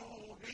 قَوْلٍ